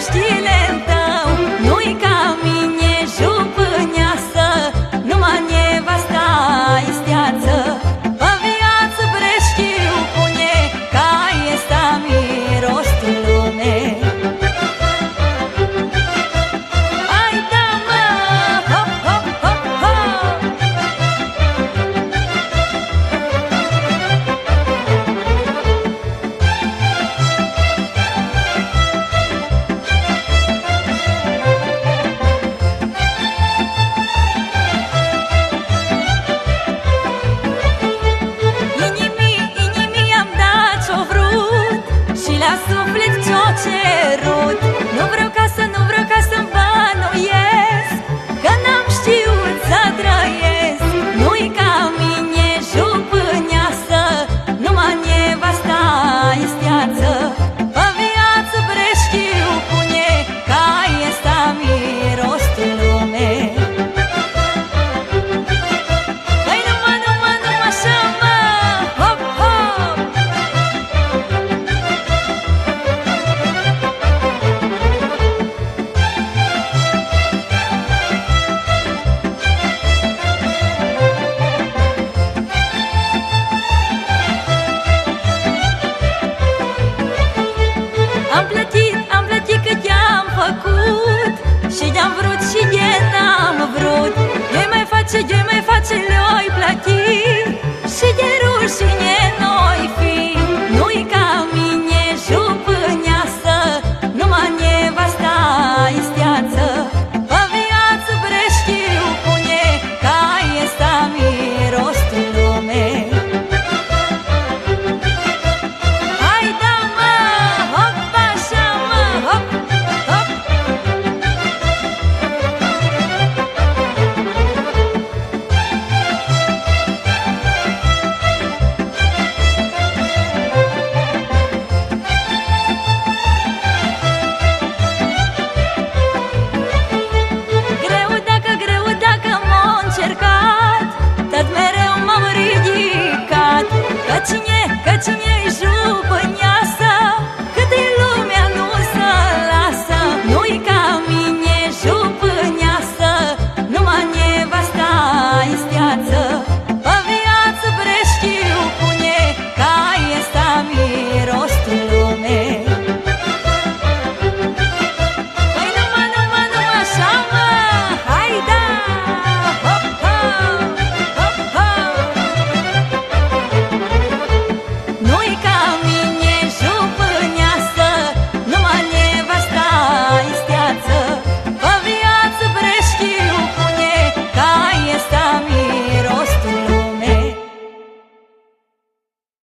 aștile de